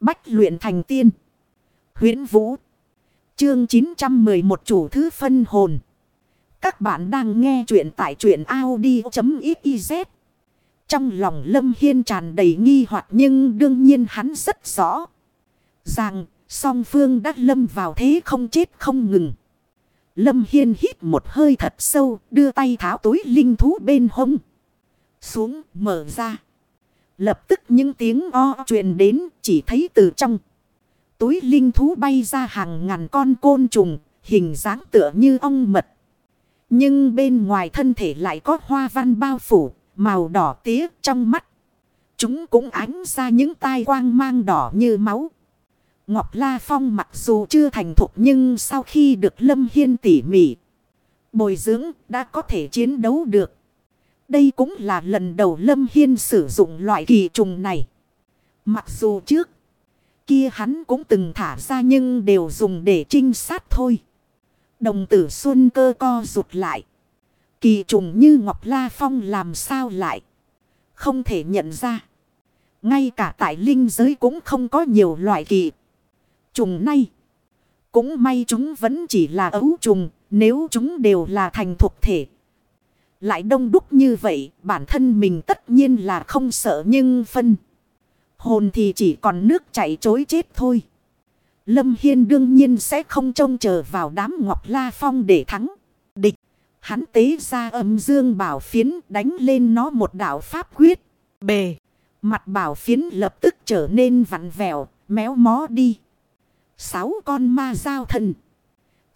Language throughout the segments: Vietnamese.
Bách luyện thành tiên. huyễn Vũ. Chương 911 chủ thứ phân hồn. Các bạn đang nghe truyện tại truyện Audi.xyz. Trong lòng Lâm Hiên tràn đầy nghi hoặc nhưng đương nhiên hắn rất rõ. Rằng, song phương đã lâm vào thế không chết không ngừng. Lâm Hiên hít một hơi thật sâu, đưa tay tháo túi linh thú bên hông. Xuống, mở ra. Lập tức những tiếng o truyền đến chỉ thấy từ trong. Túi linh thú bay ra hàng ngàn con côn trùng, hình dáng tựa như ong mật. Nhưng bên ngoài thân thể lại có hoa văn bao phủ, màu đỏ tía trong mắt. Chúng cũng ánh ra những tai quang mang đỏ như máu. Ngọc La Phong mặc dù chưa thành thục nhưng sau khi được Lâm Hiên tỉ mỉ bồi dưỡng đã có thể chiến đấu được. Đây cũng là lần đầu Lâm Hiên sử dụng loại kỳ trùng này. Mặc dù trước, kia hắn cũng từng thả ra nhưng đều dùng để trinh sát thôi. Đồng tử xuân cơ co rụt lại. Kỳ trùng như Ngọc La Phong làm sao lại. Không thể nhận ra. Ngay cả tại linh giới cũng không có nhiều loại kỳ. Trùng nay. Cũng may chúng vẫn chỉ là ấu trùng. Nếu chúng đều là thành thuộc thể. Lại đông đúc như vậy. Bản thân mình tất nhiên là không sợ nhưng phân. Hồn thì chỉ còn nước chảy chối chết thôi. Lâm Hiên đương nhiên sẽ không trông chờ vào đám Ngọc La Phong để thắng. Địch. Hắn tế ra âm dương bảo phiến đánh lên nó một đạo pháp quyết. Bề. Mặt bảo phiến lập tức trở nên vặn vẹo, méo mó đi. Sáu con ma giao thần.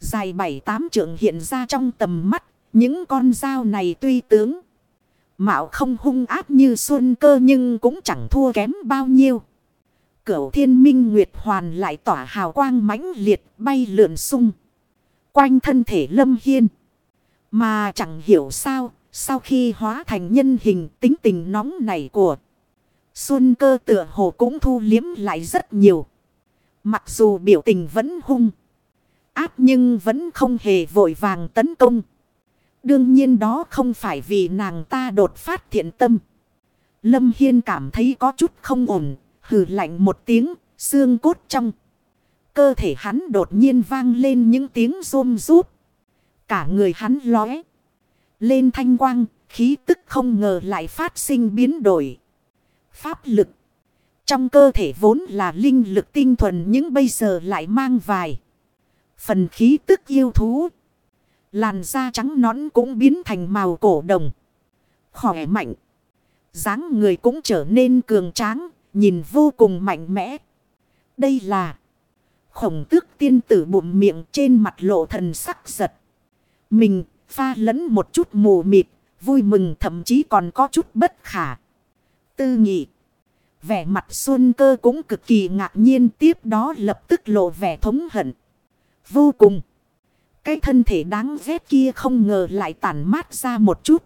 Dài bảy tám trượng hiện ra trong tầm mắt. Những con dao này tuy tướng. Mạo không hung áp như xuân cơ nhưng cũng chẳng thua kém bao nhiêu. Cửu thiên minh nguyệt hoàn lại tỏa hào quang mãnh liệt bay lượn sung. Quanh thân thể lâm hiên. Mà chẳng hiểu sao, sau khi hóa thành nhân hình tính tình nóng này của Xuân cơ tựa hồ cũng thu liếm lại rất nhiều. Mặc dù biểu tình vẫn hung. Áp nhưng vẫn không hề vội vàng tấn công. Đương nhiên đó không phải vì nàng ta đột phát thiện tâm. Lâm Hiên cảm thấy có chút không ổn, hừ lạnh một tiếng, xương cốt trong. Cơ thể hắn đột nhiên vang lên những tiếng rôm rút. Cả người hắn lóe. Lên thanh quang, khí tức không ngờ lại phát sinh biến đổi. Pháp lực. Trong cơ thể vốn là linh lực tinh thuần nhưng bây giờ lại mang vài. Phần khí tức yêu thú. Làn da trắng nõn cũng biến thành màu cổ đồng. Khỏe mạnh. dáng người cũng trở nên cường tráng, nhìn vô cùng mạnh mẽ. Đây là khổng tước tiên tử bụng miệng trên mặt lộ thần sắc giật. Mình pha lẫn một chút mù mịt, vui mừng thậm chí còn có chút bất khả. Tư nghị. Vẻ mặt xuân cơ cũng cực kỳ ngạc nhiên tiếp đó lập tức lộ vẻ thống hận. Vô cùng. Cái thân thể đáng ghét kia không ngờ lại tản mát ra một chút.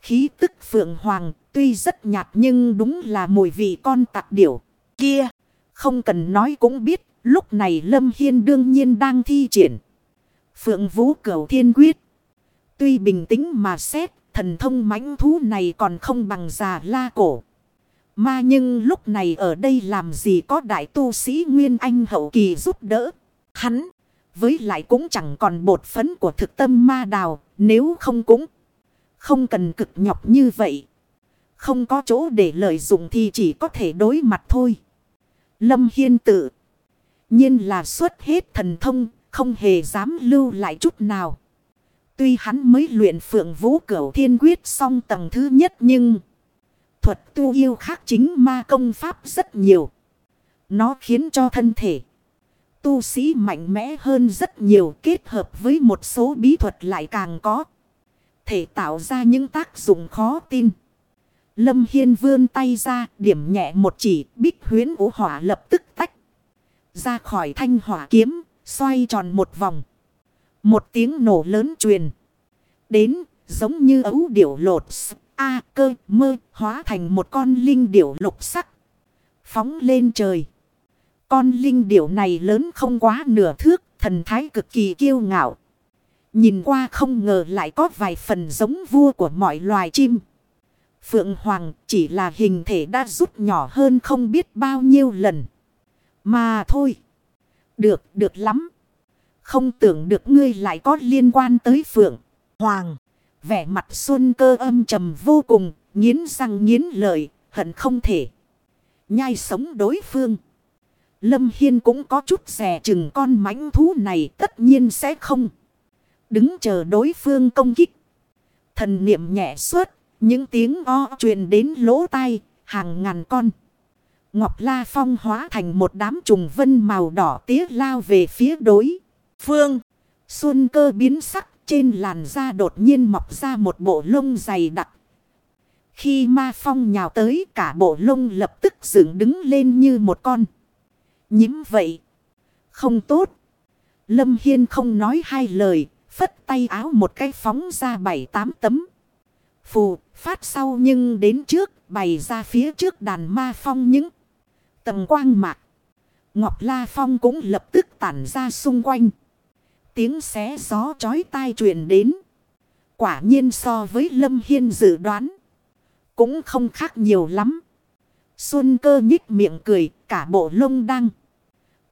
Khí tức phượng hoàng tuy rất nhạt nhưng đúng là mùi vị con tặc điểu. Kia, không cần nói cũng biết, lúc này Lâm Hiên đương nhiên đang thi triển. Phượng vũ cửu thiên quyết. Tuy bình tĩnh mà xét, thần thông mãnh thú này còn không bằng già la cổ. Mà nhưng lúc này ở đây làm gì có đại tu sĩ Nguyên Anh hậu kỳ giúp đỡ. Hắn, với lại cũng chẳng còn bột phấn của thực tâm ma đào, nếu không cũng không cần cực nhọc như vậy. Không có chỗ để lợi dụng thì chỉ có thể đối mặt thôi. Lâm Hiên tự nhiên là xuất hết thần thông, không hề dám lưu lại chút nào. Tuy hắn mới luyện phượng vũ cửu thiên quyết xong tầng thứ nhất nhưng thuật tu yêu khác chính ma công pháp rất nhiều. Nó khiến cho thân thể tu sĩ mạnh mẽ hơn rất nhiều, kết hợp với một số bí thuật lại càng có. Thể tạo ra những tác dụng khó tin. Lâm Hiên vươn tay ra, điểm nhẹ một chỉ, bích huyến ủ hỏa lập tức tách. Ra khỏi thanh hỏa kiếm, xoay tròn một vòng. Một tiếng nổ lớn truyền. Đến, giống như ấu điểu lột A cơ mơ, hóa thành một con linh điểu lục sắc. Phóng lên trời. Con linh điểu này lớn không quá nửa thước, thần thái cực kỳ kiêu ngạo. Nhìn qua không ngờ lại có vài phần giống vua của mọi loài chim. Phượng Hoàng chỉ là hình thể đã rút nhỏ hơn không biết bao nhiêu lần. Mà thôi. Được, được lắm. Không tưởng được ngươi lại có liên quan tới Phượng. Hoàng. Vẻ mặt xuân cơ âm trầm vô cùng. Nghiến răng nghiến lợi. Hận không thể. Nhai sống đối phương. Lâm Hiên cũng có chút rẻ chừng con mãnh thú này tất nhiên sẽ không. Đứng chờ đối phương công kích. Thần niệm nhẹ suốt. Những tiếng o truyền đến lỗ tai. Hàng ngàn con. Ngọc La Phong hóa thành một đám trùng vân màu đỏ tía lao về phía đối. Phương. Xuân cơ biến sắc, trên làn da đột nhiên mọc ra một bộ lông dày đặc. Khi ma phong nhào tới, cả bộ lông lập tức dựng đứng lên như một con. Nhím vậy. Không tốt. Lâm Hiên không nói hai lời. Phất tay áo một cái phóng ra bảy tám tấm. Phù phát sau nhưng đến trước bày ra phía trước đàn ma phong những tầng quang mạc. Ngọc La Phong cũng lập tức tản ra xung quanh. Tiếng xé gió chói tai truyền đến. Quả nhiên so với Lâm Hiên dự đoán. Cũng không khác nhiều lắm. Xuân cơ nhích miệng cười, cả bộ lông đăng.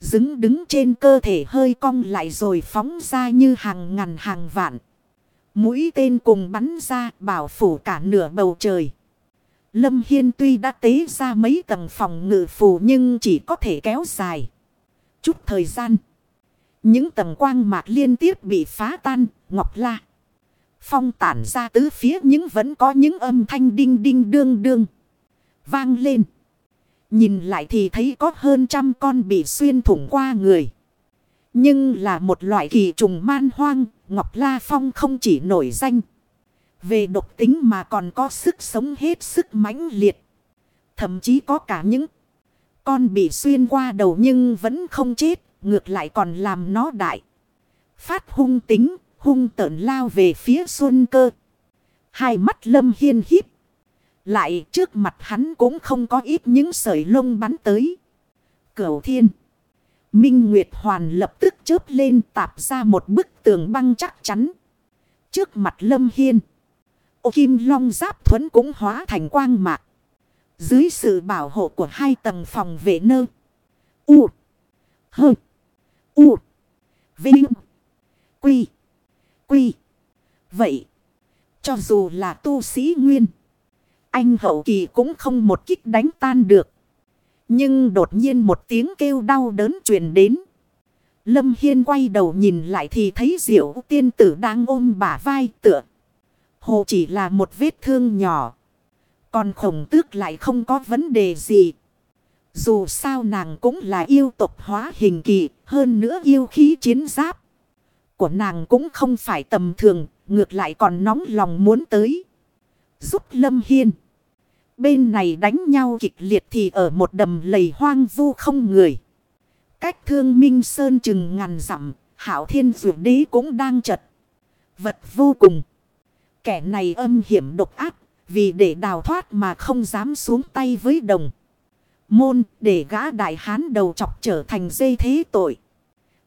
Dứng đứng trên cơ thể hơi cong lại rồi phóng ra như hàng ngàn hàng vạn. Mũi tên cùng bắn ra bảo phủ cả nửa bầu trời. Lâm Hiên tuy đã tế ra mấy tầng phòng ngự phù nhưng chỉ có thể kéo dài. Chút thời gian. Những tầng quang mạc liên tiếp bị phá tan, ngọc la. Phong tản ra tứ phía nhưng vẫn có những âm thanh đinh đinh đương đương. Vang lên. Nhìn lại thì thấy có hơn trăm con bị xuyên thủng qua người. Nhưng là một loại kỳ trùng man hoang, Ngọc La Phong không chỉ nổi danh. Về độc tính mà còn có sức sống hết sức mãnh liệt. Thậm chí có cả những con bị xuyên qua đầu nhưng vẫn không chết, ngược lại còn làm nó đại. Phát hung tính, hung tợn lao về phía xuân cơ. Hai mắt lâm hiên híp. Lại trước mặt hắn cũng không có ít những sợi lông bắn tới. Cửu thiên. Minh Nguyệt Hoàn lập tức chớp lên tạp ra một bức tường băng chắc chắn. Trước mặt lâm hiên. Ô kim long giáp thuẫn cũng hóa thành quang mạc. Dưới sự bảo hộ của hai tầng phòng vệ nơ. U. Hơ. U. Vinh. Quy. Quy. Vậy. Cho dù là tu sĩ nguyên. Anh hậu kỳ cũng không một kích đánh tan được. Nhưng đột nhiên một tiếng kêu đau đớn truyền đến. Lâm Hiên quay đầu nhìn lại thì thấy diệu tiên tử đang ôm bả vai tựa. Hồ chỉ là một vết thương nhỏ. Còn khổng tước lại không có vấn đề gì. Dù sao nàng cũng là yêu tộc hóa hình kỳ, hơn nữa yêu khí chiến giáp. Của nàng cũng không phải tầm thường, ngược lại còn nóng lòng muốn tới. Giúp Lâm Hiên. Bên này đánh nhau kịch liệt thì ở một đầm lầy hoang vu không người. Cách thương minh sơn chừng ngàn dặm, hảo thiên dụ đế cũng đang chật. Vật vô cùng. Kẻ này âm hiểm độc ác, vì để đào thoát mà không dám xuống tay với đồng. Môn để gã đại hán đầu chọc trở thành dây thế tội.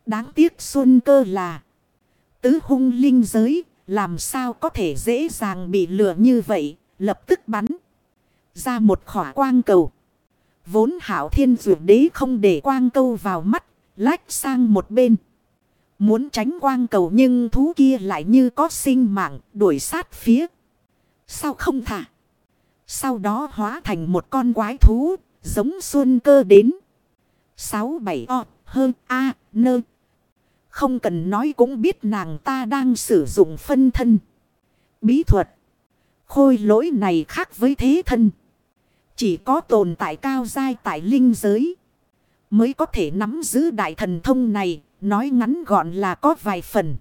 Đáng tiếc xuân cơ là tứ hung linh giới, làm sao có thể dễ dàng bị lừa như vậy, lập tức bắn ra một khỏa quang cầu. Vốn hảo thiên dụ đế không để quang câu vào mắt, lách sang một bên. Muốn tránh quang cầu nhưng thú kia lại như có sinh mạng đuổi sát phía. Sao không thả? Sau đó hóa thành một con quái thú giống xuân cơ đến. Sáu bảy o hơn a nơ. Không cần nói cũng biết nàng ta đang sử dụng phân thân. Bí thuật. Khôi lỗi này khác với thế thân. Chỉ có tồn tại cao dai tại linh giới. Mới có thể nắm giữ đại thần thông này. Nói ngắn gọn là có vài phần.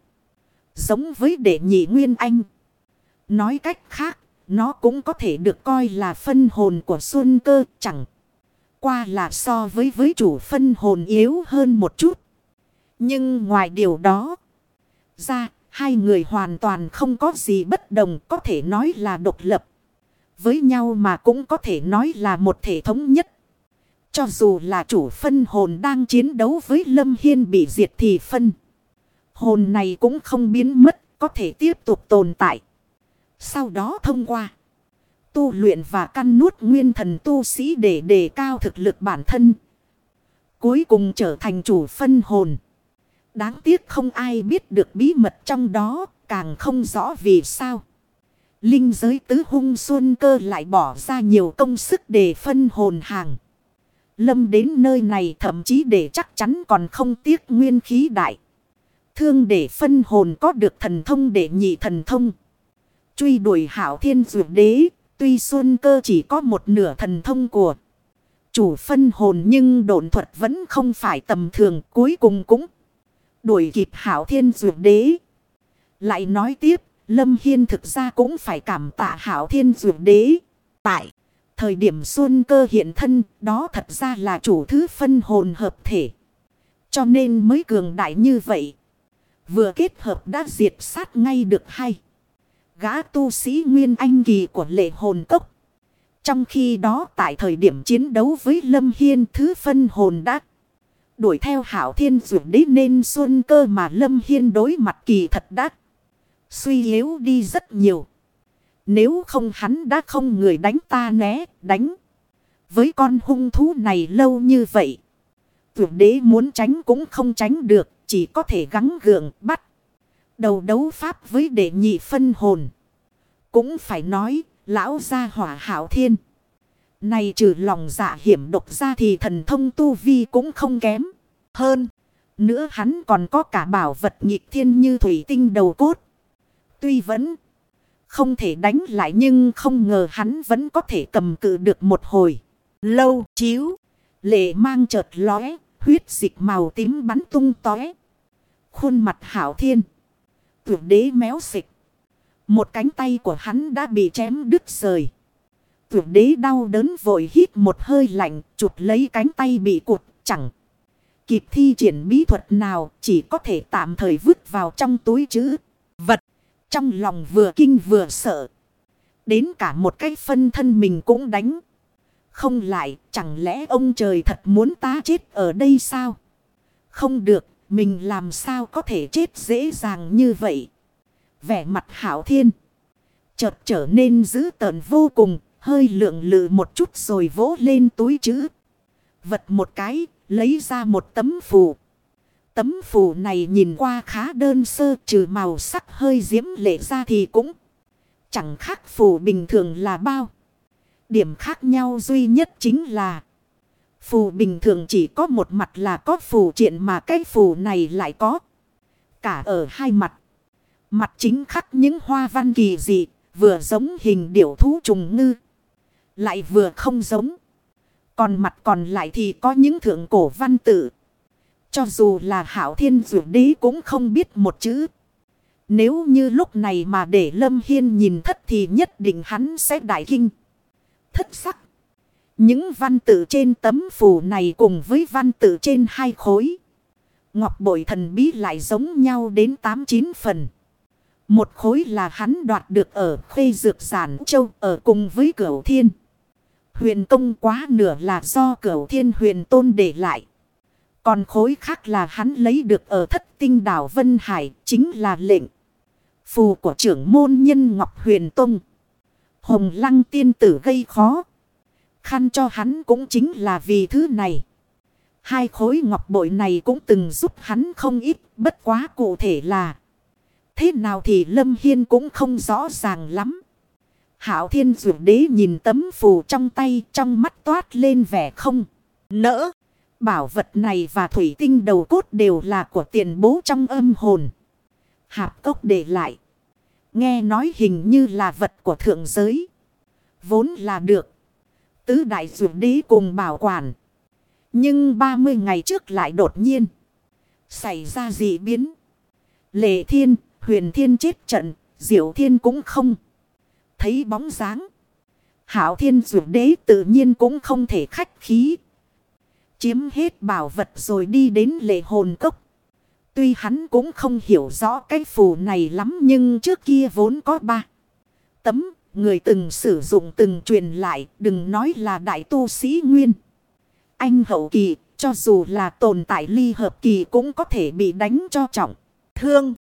Giống với đệ nhị nguyên anh. Nói cách khác. Nó cũng có thể được coi là phân hồn của Xuân Cơ, chẳng. Qua là so với với chủ phân hồn yếu hơn một chút. Nhưng ngoài điều đó. Ra, hai người hoàn toàn không có gì bất đồng, có thể nói là độc lập. Với nhau mà cũng có thể nói là một thể thống nhất. Cho dù là chủ phân hồn đang chiến đấu với Lâm Hiên bị diệt thì phân. Hồn này cũng không biến mất, có thể tiếp tục tồn tại. Sau đó thông qua tu luyện và căn nuốt nguyên thần tu sĩ để đề cao thực lực bản thân. cuối cùng trở thành chủ phân hồn. Đáng tiếc không ai biết được bí mật trong đó, càng không rõ vì sao. Linh giới tứ hung xuân cơ lại bỏ ra nhiều công sức để phân hồn hàng. Lâm đến nơi này thậm chí để chắc chắn còn không tiếc nguyên khí đại. Thương để phân hồn có được thần thông để nhị thần thông. Truy đuổi hảo thiên dụ đế, tuy xuân cơ chỉ có một nửa thần thông của chủ phân hồn nhưng độn thuật vẫn không phải tầm thường cuối cùng cũng đuổi kịp hảo thiên dụ đế. Lại nói tiếp, Lâm Hiên thực ra cũng phải cảm tạ hảo thiên dụ đế. Tại thời điểm xuân cơ hiện thân, đó thật ra là chủ thứ phân hồn hợp thể. Cho nên mới cường đại như vậy. Vừa kết hợp đã diệt sát ngay được hay. Gã tu sĩ nguyên anh kỳ của lệ hồn cốc. Trong khi đó tại thời điểm chiến đấu với Lâm Hiên thứ phân hồn đã đuổi theo hảo thiên dụ đế nên xuân cơ mà Lâm Hiên đối mặt kỳ thật đắc. Suy yếu đi rất nhiều. Nếu không hắn đã không người đánh ta né, đánh. Với con hung thú này lâu như vậy. Tuyệt đế muốn tránh cũng không tránh được, chỉ có thể gắng gượng bắt. Đầu đấu pháp với đệ nhị phân hồn. Cũng phải nói, lão gia hỏa hảo thiên. Này trừ lòng dạ hiểm độc ra thì thần thông tu vi cũng không kém. Hơn, nữa hắn còn có cả bảo vật nhịp thiên như thủy tinh đầu cốt. Tuy vẫn không thể đánh lại nhưng không ngờ hắn vẫn có thể cầm cự được một hồi. Lâu chiếu. Lệ mang chợt lóe. Huyết dịch màu tím bắn tung tóe. Khuôn mặt hảo thiên. Tuyệt đế méo xịch. Một cánh tay của hắn đã bị chém đứt rời. Tuyệt đế đau đớn vội hít một hơi lạnh. Chụp lấy cánh tay bị cụt, chẳng. Kịp thi triển bí thuật nào, chỉ có thể tạm thời vứt vào trong túi chữ vật. Trong lòng vừa kinh vừa sợ. Đến cả một cái phân thân mình cũng đánh. Không lại, chẳng lẽ ông trời thật muốn ta chết ở đây sao? Không được, mình làm sao có thể chết dễ dàng như vậy? Vẻ mặt hảo thiên. Chợt trở nên dữ tợn vô cùng, hơi lượng lự một chút rồi vỗ lên túi chữ. Vật một cái, lấy ra một tấm phù. Tấm phù này nhìn qua khá đơn sơ trừ màu sắc hơi diễm lệ ra thì cũng chẳng khác phù bình thường là bao. Điểm khác nhau duy nhất chính là phù bình thường chỉ có một mặt là có phù triện mà cái phù này lại có cả ở hai mặt. Mặt chính khắc những hoa văn kỳ dị, vừa giống hình điểu thú trùng ngư, lại vừa không giống. Còn mặt còn lại thì có những thượng cổ văn tự. Cho dù là hảo thiên dụ đế cũng không biết một chữ. Nếu như lúc này mà để Lâm Hiên nhìn thất thì nhất định hắn sẽ đại kinh. Thất sắc. Những văn tự trên tấm phù này cùng với văn tự trên hai khối. Ngọc bội thần bí lại giống nhau đến 8-9 phần. Một khối là hắn đoạt được ở khuê dược giản châu ở cùng với cửu thiên. Huyền công quá nửa là do cửu thiên huyền tôn để lại. Còn khối khác là hắn lấy được ở thất tinh đảo Vân Hải, chính là lệnh. Phù của trưởng môn nhân Ngọc Huyền Tông. Hồng lăng tiên tử gây khó. Khăn cho hắn cũng chính là vì thứ này. Hai khối ngọc bội này cũng từng giúp hắn không ít, bất quá cụ thể là. Thế nào thì Lâm Hiên cũng không rõ ràng lắm. Hảo thiên Dược đế nhìn tấm phù trong tay trong mắt toát lên vẻ không. Nỡ. Bảo vật này và thủy tinh đầu cốt đều là của tiền bố trong âm hồn. Hạp cốc để lại. Nghe nói hình như là vật của thượng giới. Vốn là được. Tứ đại dụ đế cùng bảo quản. Nhưng 30 ngày trước lại đột nhiên. Xảy ra dị biến. Lệ thiên, huyền thiên chết trận, diệu thiên cũng không. Thấy bóng dáng. Hảo thiên dụ đế tự nhiên cũng không thể khách khí Chiếm hết bảo vật rồi đi đến lệ hồn cốc. Tuy hắn cũng không hiểu rõ cái phù này lắm nhưng trước kia vốn có ba. Tấm, người từng sử dụng từng truyền lại, đừng nói là đại tu sĩ nguyên. Anh hậu kỳ, cho dù là tồn tại ly hợp kỳ cũng có thể bị đánh cho trọng. Thương.